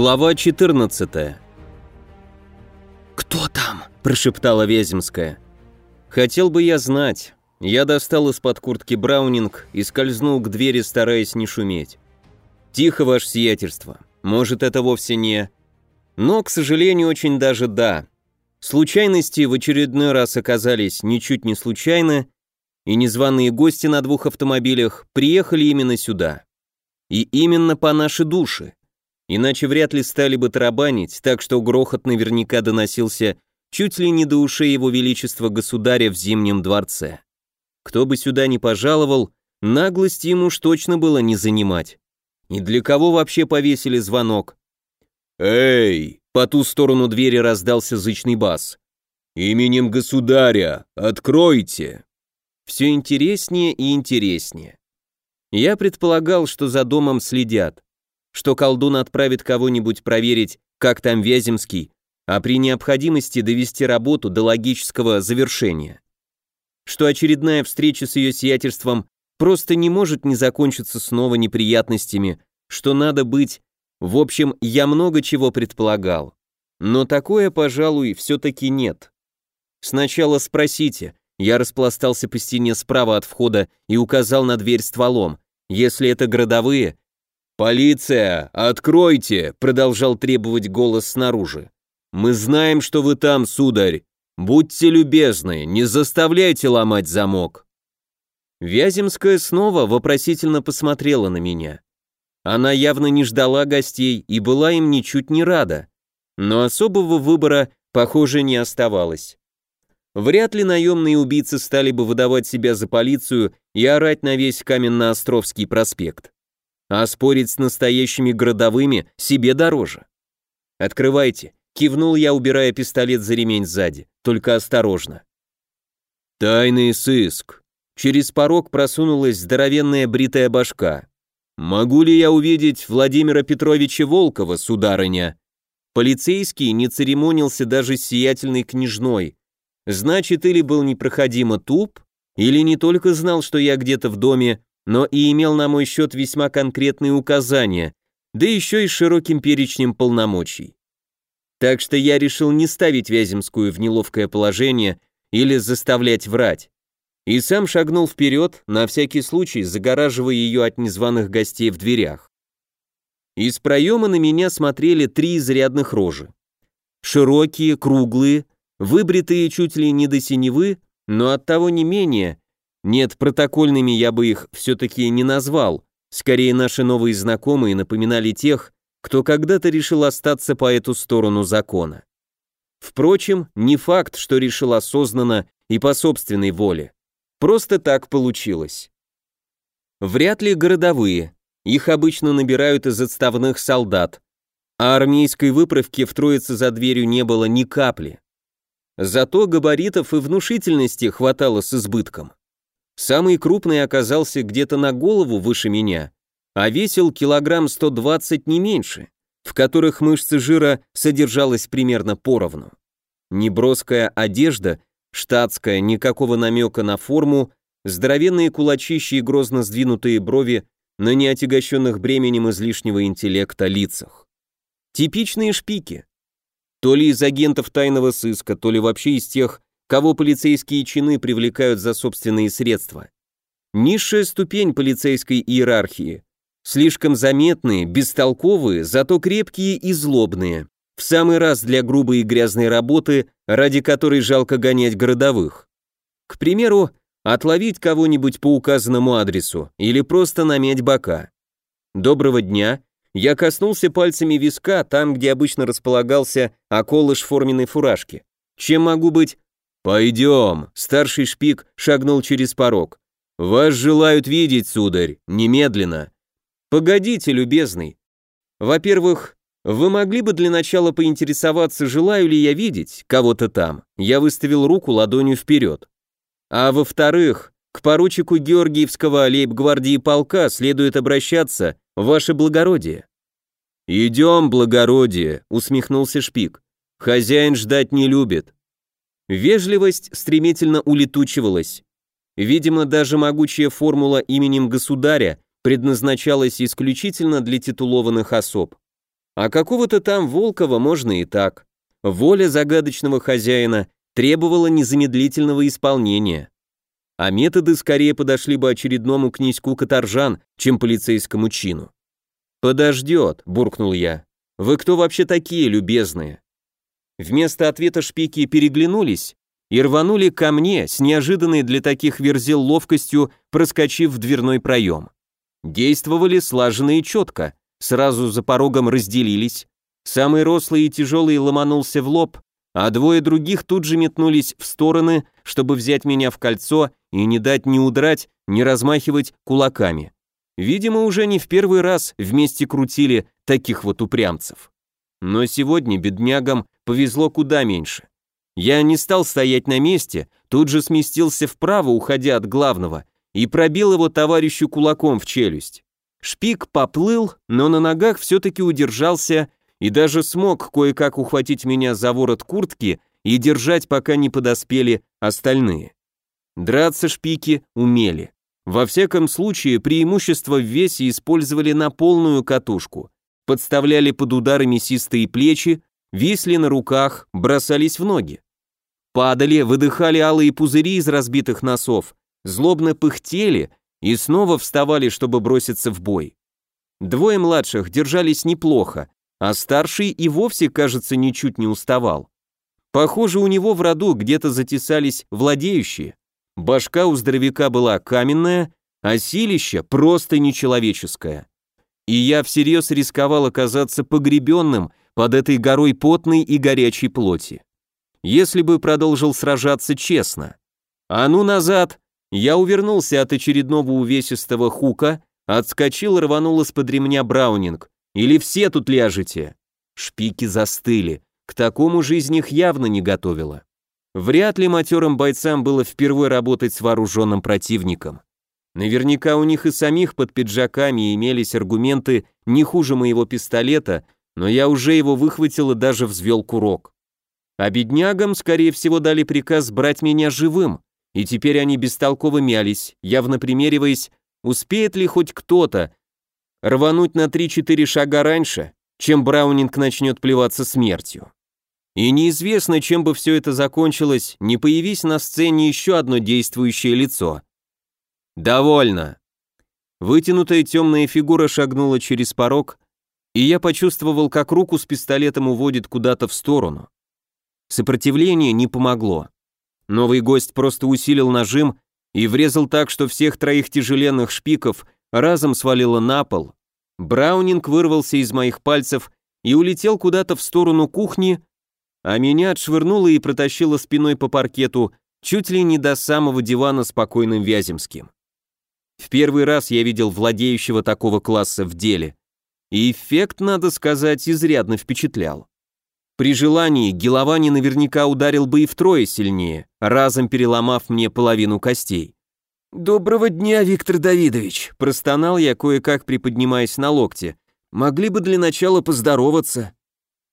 Глава 14 «Кто там?» – прошептала Вяземская. «Хотел бы я знать». Я достал из-под куртки Браунинг и скользнул к двери, стараясь не шуметь. «Тихо, ваше сиятельство. Может, это вовсе не...» Но, к сожалению, очень даже да. Случайности в очередной раз оказались ничуть не случайны, и незваные гости на двух автомобилях приехали именно сюда. И именно по нашей душе. Иначе вряд ли стали бы тарабанить, так что грохот наверняка доносился чуть ли не до ушей его величества государя в Зимнем дворце. Кто бы сюда ни пожаловал, наглости ему уж точно было не занимать. И для кого вообще повесили звонок? «Эй!» — по ту сторону двери раздался зычный бас. «Именем государя! Откройте!» Все интереснее и интереснее. Я предполагал, что за домом следят, что колдун отправит кого-нибудь проверить, как там Вяземский, а при необходимости довести работу до логического завершения. Что очередная встреча с ее сиятельством просто не может не закончиться снова неприятностями, что надо быть... В общем, я много чего предполагал. Но такое, пожалуй, все-таки нет. Сначала спросите. Я распластался по стене справа от входа и указал на дверь стволом. Если это городовые... «Полиция, откройте!» — продолжал требовать голос снаружи. «Мы знаем, что вы там, сударь. Будьте любезны, не заставляйте ломать замок». Вяземская снова вопросительно посмотрела на меня. Она явно не ждала гостей и была им ничуть не рада. Но особого выбора, похоже, не оставалось. Вряд ли наемные убийцы стали бы выдавать себя за полицию и орать на весь Каменно-Островский проспект. А спорить с настоящими городовыми себе дороже. «Открывайте», Кивнул я, убирая пистолет за ремень сзади. Только осторожно. Тайный сыск. Через порог просунулась здоровенная бритая башка. Могу ли я увидеть Владимира Петровича Волкова, сударыня? Полицейский не церемонился даже с сиятельной княжной. Значит, или был непроходимо туп, или не только знал, что я где-то в доме, но и имел на мой счет весьма конкретные указания, да еще и широким перечнем полномочий. Так что я решил не ставить Вяземскую в неловкое положение или заставлять врать. И сам шагнул вперед, на всякий случай загораживая ее от незваных гостей в дверях. Из проема на меня смотрели три изрядных рожи. Широкие, круглые, выбритые чуть ли не до синевы, но оттого не менее, нет, протокольными я бы их все-таки не назвал, скорее наши новые знакомые напоминали тех, кто когда-то решил остаться по эту сторону закона. Впрочем, не факт, что решил осознанно и по собственной воле. Просто так получилось. Вряд ли городовые, их обычно набирают из отставных солдат, а армейской выправки в троице за дверью не было ни капли. Зато габаритов и внушительности хватало с избытком. Самый крупный оказался где-то на голову выше меня, а весил килограмм 120 не меньше, в которых мышцы жира содержалась примерно поровну. Неброская одежда, штатская, никакого намека на форму, здоровенные кулачищи и грозно сдвинутые брови на неотягощенных бременем излишнего интеллекта лицах. Типичные шпики. То ли из агентов тайного сыска, то ли вообще из тех, кого полицейские чины привлекают за собственные средства. Низшая ступень полицейской иерархии, Слишком заметные, бестолковые, зато крепкие и злобные. В самый раз для грубой и грязной работы, ради которой жалко гонять городовых. К примеру, отловить кого-нибудь по указанному адресу или просто намять бока. Доброго дня. Я коснулся пальцами виска, там, где обычно располагался околыш форменной фуражки. Чем могу быть? Пойдем. Старший шпик шагнул через порог. Вас желают видеть, сударь, немедленно. Погодите, любезный. Во-первых, вы могли бы для начала поинтересоваться, желаю ли я видеть кого-то там. Я выставил руку ладонью вперед. А во-вторых, к поручику Георгиевского лейб-гвардии полка следует обращаться, ваше благородие. «Идем, благородие», — усмехнулся Шпик. «Хозяин ждать не любит». Вежливость стремительно улетучивалась. Видимо, даже могучая формула именем государя предназначалась исключительно для титулованных особ. А какого-то там Волкова можно и так. Воля загадочного хозяина требовала незамедлительного исполнения. А методы скорее подошли бы очередному князьку Каторжан, чем полицейскому чину. «Подождет», — буркнул я. «Вы кто вообще такие, любезные?» Вместо ответа шпики переглянулись и рванули ко мне с неожиданной для таких верзил ловкостью, проскочив в дверной проем. Действовали слаженно и четко, сразу за порогом разделились. Самый рослый и тяжелый ломанулся в лоб, а двое других тут же метнулись в стороны, чтобы взять меня в кольцо и не дать ни удрать, ни размахивать кулаками. Видимо, уже не в первый раз вместе крутили таких вот упрямцев. Но сегодня беднягам повезло куда меньше. Я не стал стоять на месте, тут же сместился вправо, уходя от главного, и пробил его товарищу кулаком в челюсть. Шпик поплыл, но на ногах все-таки удержался и даже смог кое-как ухватить меня за ворот куртки и держать, пока не подоспели остальные. Драться шпики умели. Во всяком случае, преимущество в весе использовали на полную катушку. Подставляли под удары мясистые плечи, висли на руках, бросались в ноги. Падали, выдыхали алые пузыри из разбитых носов, злобно пыхтели и снова вставали, чтобы броситься в бой. Двое младших держались неплохо, а старший и вовсе, кажется, ничуть не уставал. Похоже, у него в роду где-то затесались владеющие. Башка у здоровяка была каменная, а силище просто нечеловеческое. И я всерьез рисковал оказаться погребенным под этой горой потной и горячей плоти. Если бы продолжил сражаться честно. А ну назад! Я увернулся от очередного увесистого хука, отскочил и рванул из-под ремня Браунинг. Или все тут ляжете? Шпики застыли. К такому жизнь их явно не готовила. Вряд ли матерым бойцам было впервые работать с вооруженным противником. Наверняка у них и самих под пиджаками имелись аргументы не хуже моего пистолета, но я уже его выхватил и даже взвел курок. А беднягам, скорее всего, дали приказ брать меня живым, и теперь они бестолково мялись, явно примериваясь, успеет ли хоть кто-то рвануть на 3-4 шага раньше, чем Браунинг начнет плеваться смертью. И неизвестно, чем бы все это закончилось, не появись на сцене еще одно действующее лицо. «Довольно!» Вытянутая темная фигура шагнула через порог, и я почувствовал, как руку с пистолетом уводит куда-то в сторону. Сопротивление не помогло. Новый гость просто усилил нажим и врезал так, что всех троих тяжеленных шпиков разом свалило на пол. Браунинг вырвался из моих пальцев и улетел куда-то в сторону кухни, а меня отшвырнуло и протащило спиной по паркету чуть ли не до самого дивана с покойным Вяземским. В первый раз я видел владеющего такого класса в деле, и эффект, надо сказать, изрядно впечатлял. При желании Геловани наверняка ударил бы и втрое сильнее, разом переломав мне половину костей. «Доброго дня, Виктор Давидович!» – простонал я, кое-как приподнимаясь на локте. «Могли бы для начала поздороваться».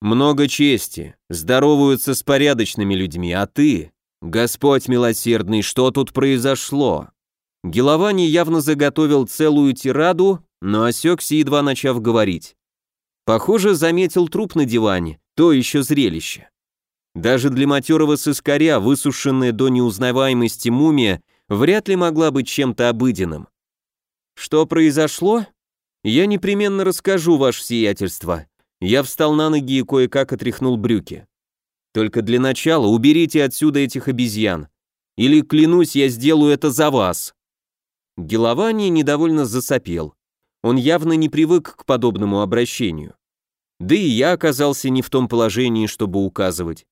Много чести, здороваются с порядочными людьми, а ты, Господь милосердный, что тут произошло? Геловани явно заготовил целую тираду, но осекся, едва начав говорить. Похоже, заметил труп на диване, то еще зрелище. Даже для матерого сыскаря, высушенная до неузнаваемости мумия, вряд ли могла быть чем-то обыденным. Что произошло? Я непременно расскажу, ваше сиятельство, я встал на ноги и кое-как отряхнул брюки. Только для начала уберите отсюда этих обезьян. Или, клянусь, я сделаю это за вас. Геловани недовольно засопел. Он явно не привык к подобному обращению. Да и я оказался не в том положении, чтобы указывать.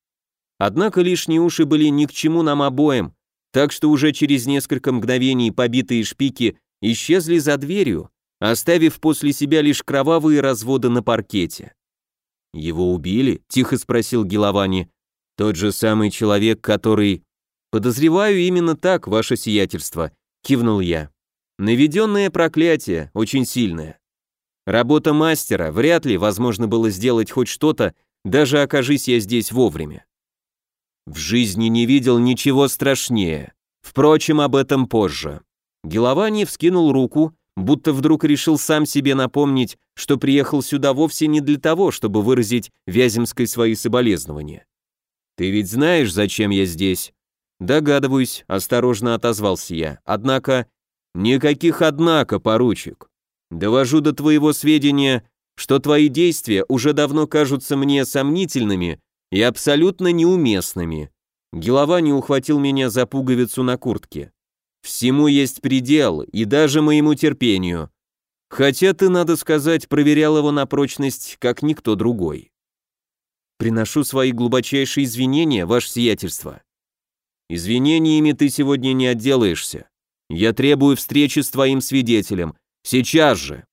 Однако лишние уши были ни к чему нам обоим, так что уже через несколько мгновений побитые шпики исчезли за дверью, оставив после себя лишь кровавые разводы на паркете. «Его убили?» — тихо спросил Геловани. «Тот же самый человек, который...» «Подозреваю именно так, ваше сиятельство», — кивнул я. «Наведенное проклятие, очень сильное. Работа мастера, вряд ли возможно было сделать хоть что-то, даже окажись я здесь вовремя. В жизни не видел ничего страшнее. Впрочем, об этом позже. Геловани вскинул руку, будто вдруг решил сам себе напомнить, что приехал сюда вовсе не для того, чтобы выразить Вяземской свои соболезнования. «Ты ведь знаешь, зачем я здесь?» «Догадываюсь», — осторожно отозвался я. «Однако...» «Никаких «однако», поручик. Довожу до твоего сведения, что твои действия уже давно кажутся мне сомнительными и абсолютно неуместными». Голова не ухватил меня за пуговицу на куртке. Всему есть предел, и даже моему терпению. Хотя ты, надо сказать, проверял его на прочность, как никто другой. Приношу свои глубочайшие извинения, ваше сиятельство. Извинениями ты сегодня не отделаешься. Я требую встречи с твоим свидетелем. Сейчас же.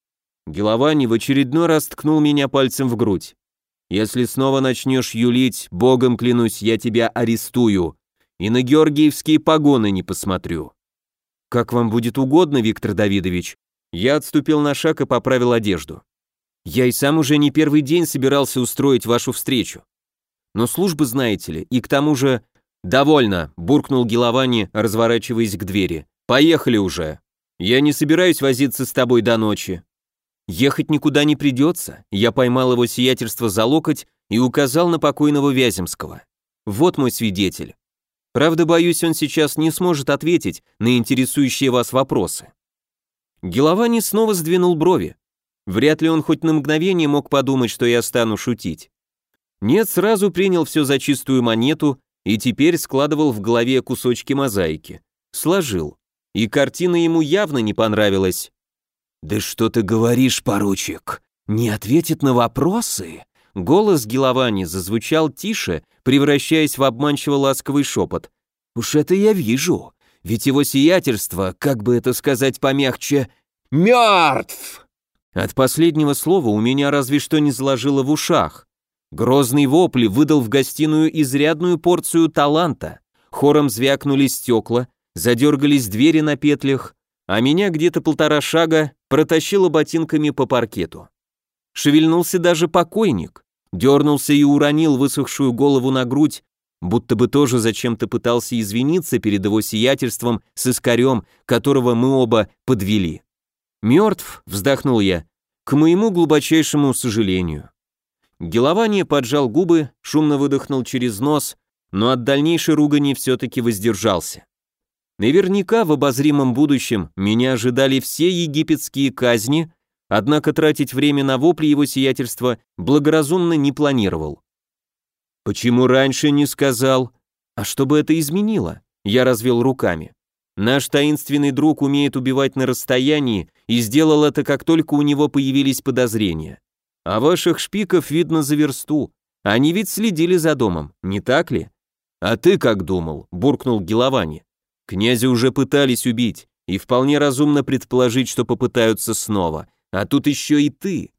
Геловани в очередной раз ткнул меня пальцем в грудь. Если снова начнешь юлить, богом клянусь, я тебя арестую и на георгиевские погоны не посмотрю. Как вам будет угодно, Виктор Давидович. Я отступил на шаг и поправил одежду. Я и сам уже не первый день собирался устроить вашу встречу. Но службы, знаете ли, и к тому же... «Довольно», — буркнул Геловани, разворачиваясь к двери. «Поехали уже. Я не собираюсь возиться с тобой до ночи». Ехать никуда не придется. Я поймал его сиятельство за локоть и указал на покойного Вяземского. Вот мой свидетель. Правда, боюсь, он сейчас не сможет ответить на интересующие вас вопросы. Геловани снова сдвинул брови. Вряд ли он хоть на мгновение мог подумать, что я стану шутить. Нет, сразу принял все за чистую монету и теперь складывал в голове кусочки мозаики. Сложил. И картина ему явно не понравилась. «Да что ты говоришь, поручик? Не ответит на вопросы?» Голос Геловани зазвучал тише, превращаясь в обманчиво ласковый шепот. «Уж это я вижу, ведь его сиятельство, как бы это сказать помягче, мертв!» От последнего слова у меня разве что не заложило в ушах. Грозный вопль выдал в гостиную изрядную порцию таланта. Хором звякнули стекла, задергались двери на петлях, а меня где-то полтора шага протащило ботинками по паркету. Шевельнулся даже покойник, дернулся и уронил высохшую голову на грудь, будто бы тоже зачем-то пытался извиниться перед его сиятельством с искорем, которого мы оба подвели. «Мертв», — вздохнул я, — «к моему глубочайшему сожалению». Гелование поджал губы, шумно выдохнул через нос, но от дальнейшей ругани все-таки воздержался. Наверняка в обозримом будущем меня ожидали все египетские казни, однако тратить время на вопли его сиятельства благоразумно не планировал. «Почему раньше не сказал?» «А что бы это изменило?» Я развел руками. Наш таинственный друг умеет убивать на расстоянии и сделал это, как только у него появились подозрения. А ваших шпиков видно за версту. Они ведь следили за домом, не так ли? А ты как думал? буркнул Геловани. Князя уже пытались убить, и вполне разумно предположить, что попытаются снова. А тут еще и ты.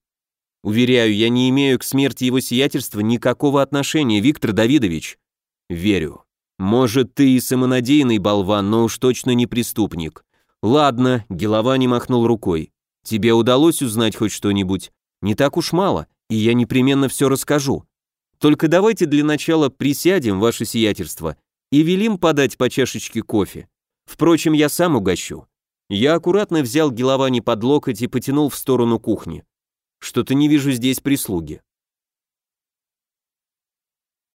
Уверяю, я не имею к смерти его сиятельства никакого отношения, Виктор Давидович. Верю. Может, ты и самонадеянный болван, но уж точно не преступник. Ладно, Геловани махнул рукой. Тебе удалось узнать хоть что-нибудь? Не так уж мало, и я непременно все расскажу. Только давайте для начала присядем, ваше сиятельство, и велим подать по чашечке кофе. Впрочем, я сам угощу. Я аккуратно взял Геловани под локоть и потянул в сторону кухни. Что-то не вижу здесь прислуги.